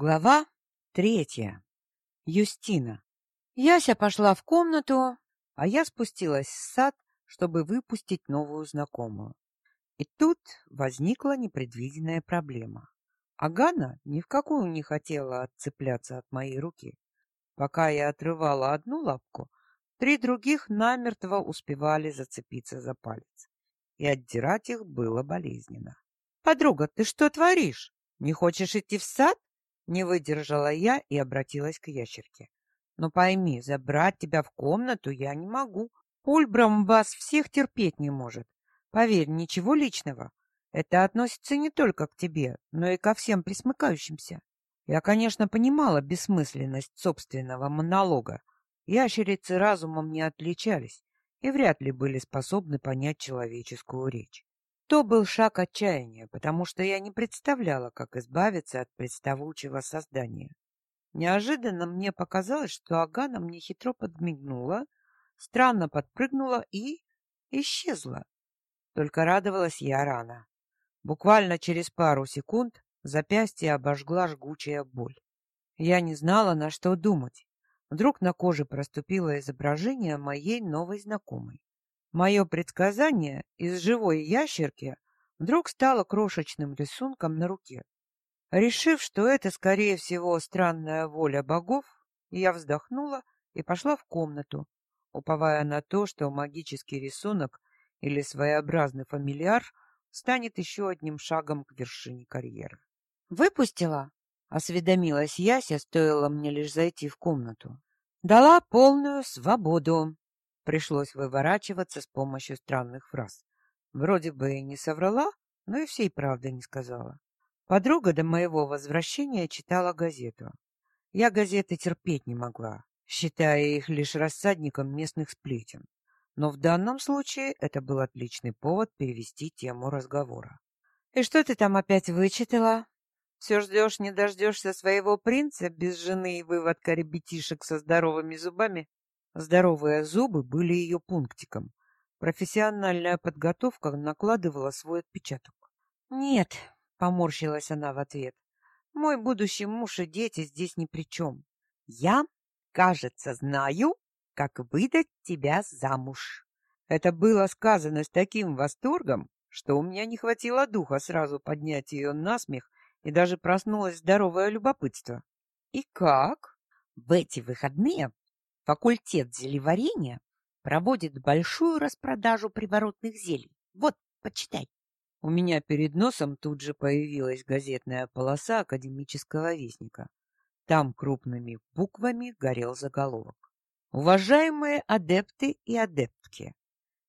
Глава третья. Юстина. Яся пошла в комнату, а я спустилась в сад, чтобы выпустить новую знакомую. И тут возникла непредвиденная проблема. Агана ни в какую не хотела отцепляться от моей руки. Пока я отрывала одну лапку, три других намертво успевали зацепиться за палец. И отдирать их было болезненно. «Подруга, ты что творишь? Не хочешь идти в сад?» Не выдержала я и обратилась к ящерке. Но пойми, забрать тебя в комнату я не могу. Ульбрам вас всех терпеть не может. Поверь, ничего личного. Это относится не только к тебе, но и ко всем присмыкающимся. Я, конечно, понимала бессмысленность собственного монолога. Ящерицы разумом не отличались и вряд ли были способны понять человеческую речь. То был шаг отчаяния, потому что я не представляла, как избавиться от представучего создания. Неожиданно мне показалось, что Агана мне хитро подмигнула, странно подпрыгнула и исчезла. Только радовалась я рано. Буквально через пару секунд запястье обожгла жгучая боль. Я не знала, на что думать. Вдруг на коже проступило изображение моей новой знакомой. Мое предсказание из живой ящерки вдруг стало крошечным рисунком на руке. Решив, что это, скорее всего, странная воля богов, я вздохнула и пошла в комнату, уповая на то, что магический рисунок или своеобразный фамильяр станет еще одним шагом к вершине карьеры. «Выпустила?» — осведомилась Яся, стоило мне лишь зайти в комнату. «Дала полную свободу», Пришлось выворачиваться с помощью странных фраз. Вроде бы и не соврала, но и всей правды не сказала. Подруга до моего возвращения читала газету. Я газеты терпеть не могла, считая их лишь рассадником местных сплетен. Но в данном случае это был отличный повод перевести тему разговора. «И что ты там опять вычитала? Все ждешь, не дождешься своего принца без жены и выводка ребятишек со здоровыми зубами?» Здоровые зубы были ее пунктиком. Профессиональная подготовка накладывала свой отпечаток. «Нет», — поморщилась она в ответ, — «мой будущий муж и дети здесь ни при чем. Я, кажется, знаю, как выдать тебя замуж». Это было сказано с таким восторгом, что у меня не хватило духа сразу поднять ее на смех и даже проснулось здоровое любопытство. «И как?» «В эти выходные Факультет зелеварения проводит большую распродажу приворотных зелий. Вот, почитай. У меня перед носом тут же появилась газетная полоса академического вестника. Там крупными буквами горел заголовок. Уважаемые адепты и адептки,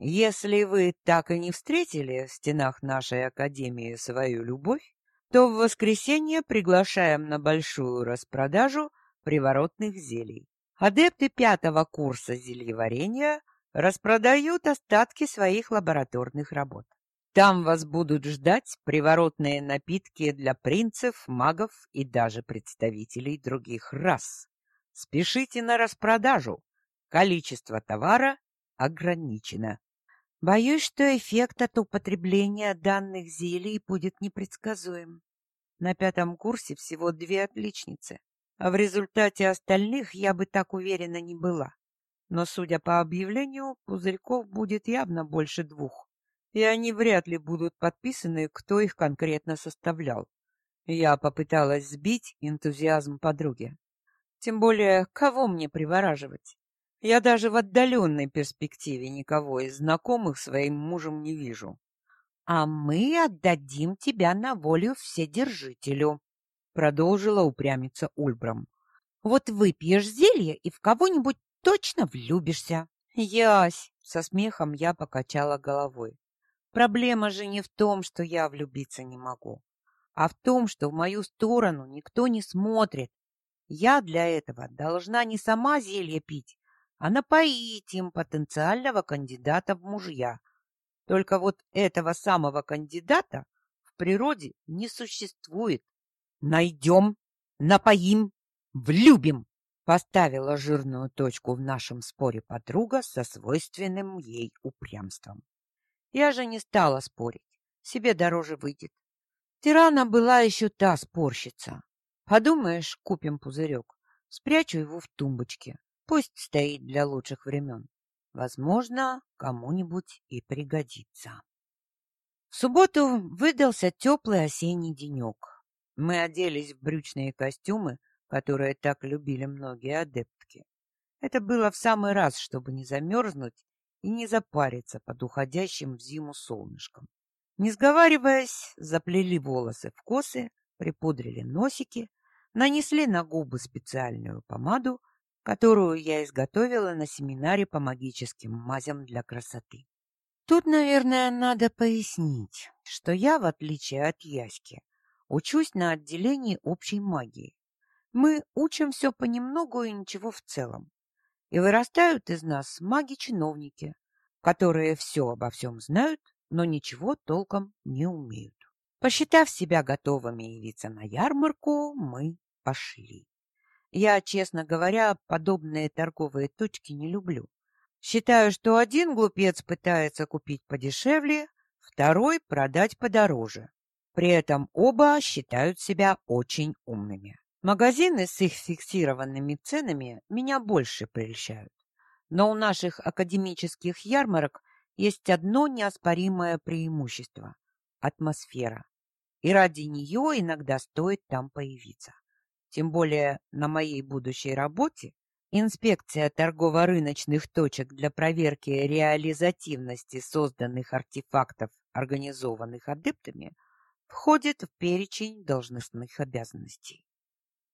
если вы так и не встретили в стенах нашей академии свою любовь, то в воскресенье приглашаем на большую распродажу приворотных зелий. Адепты пятого курса зельеварения распродают остатки своих лабораторных работ. Там вас будут ждать приворотные напитки для принцев, магов и даже представителей других рас. Спешите на распродажу. Количество товара ограничено. Боюсь, что эффект от употребления данных зелий будет непредсказуем. На пятом курсе всего две отличницы. А в результате остальных я бы так уверена не была. Но, судя по объявлению, пузырьков будет явно больше двух, и они вряд ли будут подписаны, кто их конкретно составлял. Я попыталась сбить энтузиазм подруги. Тем более, кого мне привораживать? Я даже в отдаленной перспективе никого из знакомых своим мужем не вижу. А мы отдадим тебя на волю вседержителю, продолжила упрямиться Ульбрам. Вот выпьешь зелье и в кого-нибудь точно влюбишься. Ясь, со смехом я покачала головой. Проблема же не в том, что я влюбиться не могу, а в том, что в мою сторону никто не смотрит. Я для этого должна не сама зелье пить, а напоить им потенциального кандидата в мужья. Только вот этого самого кандидата в природе не существует. Найдем, напоим, влюбим. Поставила жирную точку в нашем споре подруга со свойственным ей упрямством. Я же не стала спорить. Себе дороже выйдет. Тирана была еще та спорщица. Подумаешь, купим пузырек. Спрячу его в тумбочке. Пусть стоит для лучших времен. Возможно, кому-нибудь и пригодится. В субботу выдался теплый осенний денек. Мы оделись в брючные костюмы, которые так любили многие адептки. Это было в самый раз, чтобы не замерзнуть и не запариться под уходящим в зиму солнышком. Не сговариваясь, заплели волосы в косы, припудрили носики, нанесли на губы специальную помаду, которую я изготовила на семинаре по магическим мазям для красоты. Тут, наверное, надо пояснить, что я, в отличие от Яськи, учусь на отделении общей магии. Мы учим все понемногу и ничего в целом. И вырастают из нас маги-чиновники, которые все обо всем знают, но ничего толком не умеют. Посчитав себя готовыми явиться на ярмарку, мы пошли. Я, честно говоря, подобные торговые точки не люблю. Считаю, что один глупец пытается купить подешевле, второй продать подороже. При этом оба считают себя очень умными. Магазины с их фиксированными ценами меня больше прельщают. Но у наших академических ярмарок есть одно неоспоримое преимущество – атмосфера. И ради нее иногда стоит там появиться. Тем более на моей будущей работе инспекция торгово-рыночных точек для проверки реализативности созданных артефактов, организованных адептами, входит в перечень должностных обязанностей.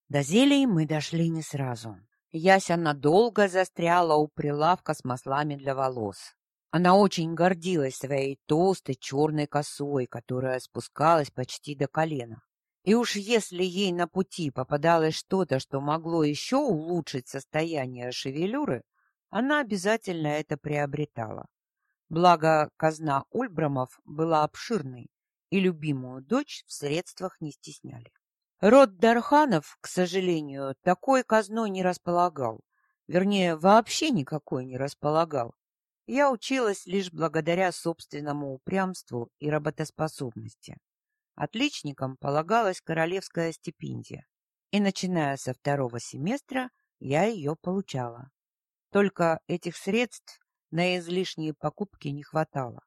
До зелий мы дошли не сразу. Яся надолго застряла у прилавка с маслами для волос. Она очень гордилась своей толстой черной косой, которая спускалась почти до колена. И уж если ей на пути попадалось что-то, что могло еще улучшить состояние шевелюры, она обязательно это приобретала. Благо, казна Ульбрамов была обширной, и любимую дочь в средствах не стесняли. Род Дарханов, к сожалению, такой казной не располагал. Вернее, вообще никакой не располагал. Я училась лишь благодаря собственному упрямству и работоспособности. Отличникам полагалась королевская стипендия, и начиная со второго семестра я ее получала. Только этих средств на излишние покупки не хватало,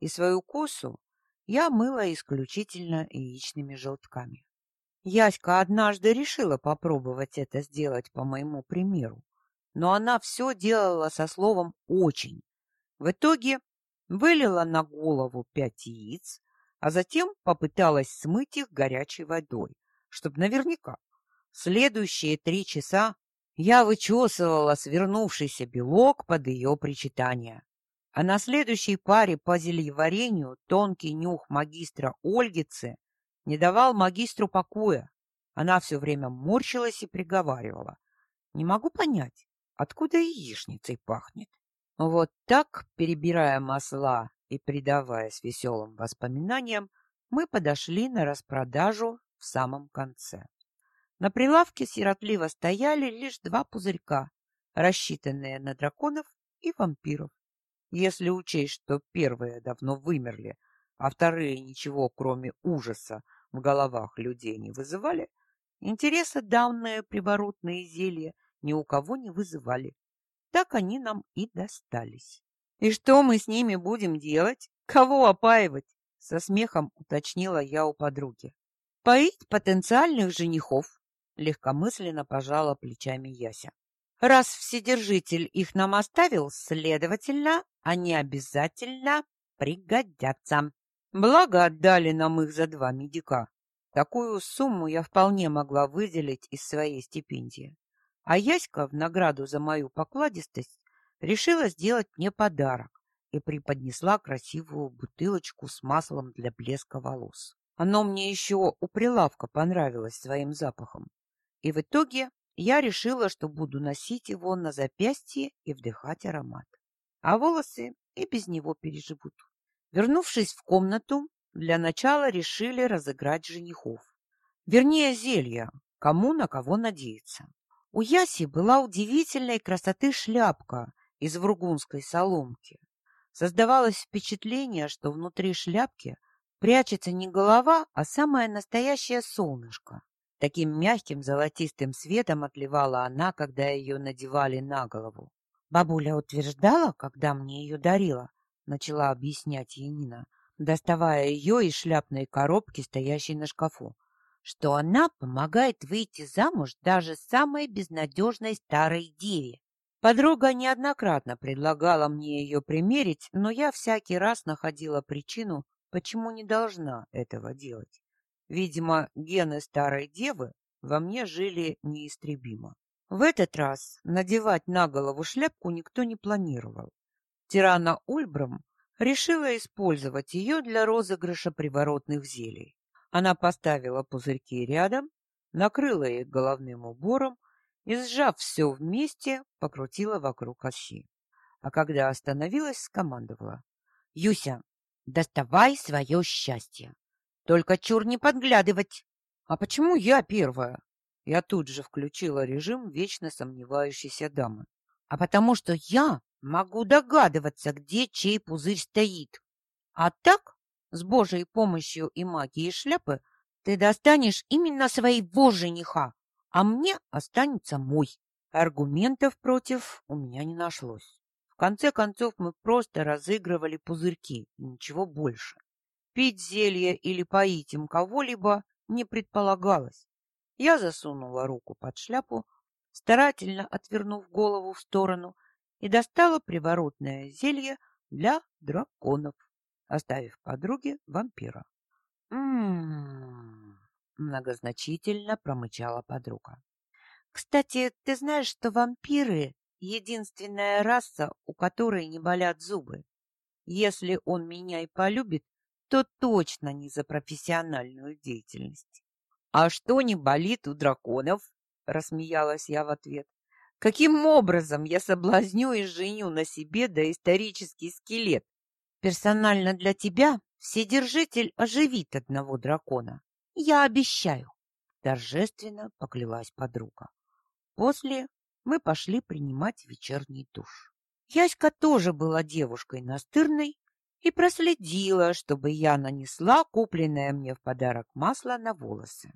и свою косу я мыла исключительно яичными желтками. Яська однажды решила попробовать это сделать по моему примеру, но она все делала со словом «очень». В итоге вылила на голову пять яиц, а затем попыталась смыть их горячей водой, чтобы наверняка. Следующие три часа я вычесывала свернувшийся белок под ее причитание. А на следующей паре по зельеварению тонкий нюх магистра Ольгицы не давал магистру покоя. Она все время морщилась и приговаривала. Не могу понять, откуда яичницей пахнет. Вот так, перебирая масла и предаваясь веселым воспоминаниям, мы подошли на распродажу в самом конце. На прилавке сиротливо стояли лишь два пузырька, рассчитанные на драконов и вампиров. Если учесть, что первые давно вымерли, а вторые ничего, кроме ужаса, в головах людей не вызывали, интереса данные приворотные зелья ни у кого не вызывали. Так они нам и достались. И что мы с ними будем делать? Кого опаивать? Со смехом уточнила я у подруги. Поить потенциальных женихов, легкомысленно пожала плечами Яся. Раз вседержитель их нам оставил, следовательно, они обязательно пригодятся. Благо отдали нам их за два медика. Такую сумму я вполне могла выделить из своей стипендии. А Яська в награду за мою покладистость решила сделать мне подарок и преподнесла красивую бутылочку с маслом для блеска волос. Оно мне еще у прилавка понравилось своим запахом. И в итоге я решила, что буду носить его на запястье и вдыхать аромат. А волосы и без него переживут. Вернувшись в комнату, для начала решили разыграть женихов. Вернее, зелья, кому на кого надеяться. У Яси была удивительной красоты шляпка из вургунской соломки. Создавалось впечатление, что внутри шляпки прячется не голова, а самое настоящее солнышко. Таким мягким золотистым светом отливала она, когда ее надевали на голову. Бабуля утверждала, когда мне ее дарила, начала объяснять ей Нина, доставая ее из шляпной коробки, стоящей на шкафу, что она помогает выйти замуж даже самой безнадежной старой деве. Подруга неоднократно предлагала мне ее примерить, но я всякий раз находила причину, почему не должна этого делать. Видимо, гены старой девы во мне жили неистребимо. В этот раз надевать на голову шляпку никто не планировал. Тирана Ульбрам решила использовать ее для розыгрыша приворотных зелий. Она поставила пузырьки рядом, накрыла их головным убором и, сжав все вместе, покрутила вокруг оси. А когда остановилась, скомандовала. — Юся, доставай свое счастье. Только чур не подглядывать. — А почему я первая? Я тут же включила режим вечно сомневающейся дамы. — А потому что я могу догадываться, где чей пузырь стоит. А так, с Божьей помощью и магией шляпы, ты достанешь именно своего жениха, а мне останется мой. Аргументов против у меня не нашлось. В конце концов, мы просто разыгрывали пузырьки, ничего больше. Пить зелье или поить им кого-либо не предполагалось. Я засунула руку под шляпу, старательно отвернув голову в сторону, и достала приворотное зелье для драконов, оставив подруге вампира. «М-м-м», многозначительно промычала подруга. «Кстати, ты знаешь, что вампиры — единственная раса, у которой не болят зубы. Если он меня и полюбит, то точно не за профессиональную деятельность». «А что не болит у драконов?» — рассмеялась я в ответ. Каким образом я соблазню и женю на себе доисторический скелет? Персонально для тебя Вседержитель оживит одного дракона. Я обещаю. Торжественно поклялась подруга. После мы пошли принимать вечерний душ. Яська тоже была девушкой настырной и проследила, чтобы я нанесла купленное мне в подарок масло на волосы.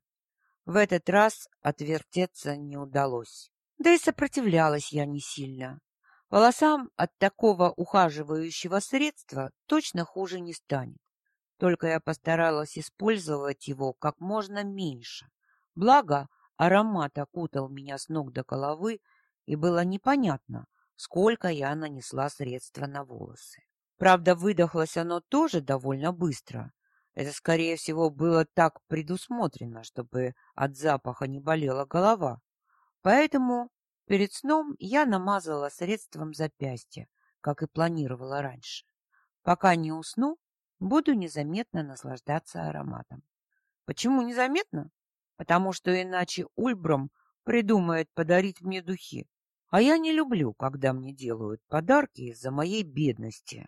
В этот раз отвертеться не удалось. Да и сопротивлялась я не сильно. Волосам от такого ухаживающего средства точно хуже не станет. Только я постаралась использовать его как можно меньше. Благо, аромат окутал меня с ног до головы, и было непонятно, сколько я нанесла средства на волосы. Правда, выдохлось оно тоже довольно быстро. Это, скорее всего, было так предусмотрено, чтобы от запаха не болела голова. Поэтому перед сном я намазала средством запястье, как и планировала раньше. Пока не усну, буду незаметно наслаждаться ароматом. Почему незаметно? Потому что иначе Ульбрам придумает подарить мне духи. А я не люблю, когда мне делают подарки из-за моей бедности.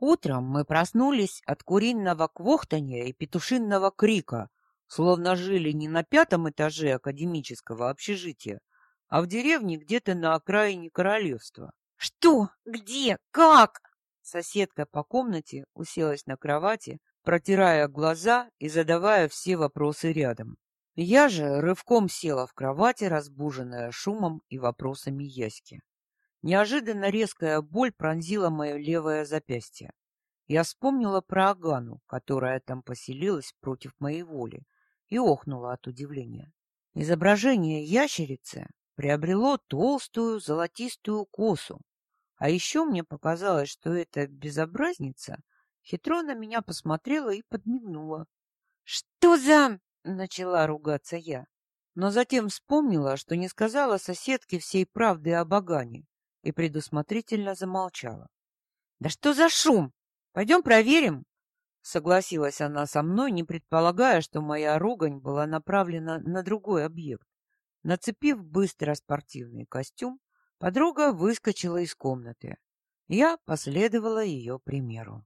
Утром мы проснулись от куриного квохтания и петушинного крика, словно жили не на пятом этаже академического общежития, а в деревне где-то на окраине королевства. «Что? Где? Как?» Соседка по комнате уселась на кровати, протирая глаза и задавая все вопросы рядом. Я же рывком села в кровати, разбуженная шумом и вопросами Яськи. Неожиданно резкая боль пронзила мое левое запястье. Я вспомнила про Агану, которая там поселилась против моей воли, и охнула от удивления. Изображение ящерицы приобрело толстую золотистую косу. А еще мне показалось, что эта безобразница хитро на меня посмотрела и подмигнула. «Что за...» — начала ругаться я, но затем вспомнила, что не сказала соседке всей правды о Багане и предусмотрительно замолчала. «Да что за шум? Пойдем проверим!» Согласилась она со мной, не предполагая, что моя ругань была направлена на другой объект. Нацепив быстро спортивный костюм, подруга выскочила из комнаты. Я последовала ее примеру.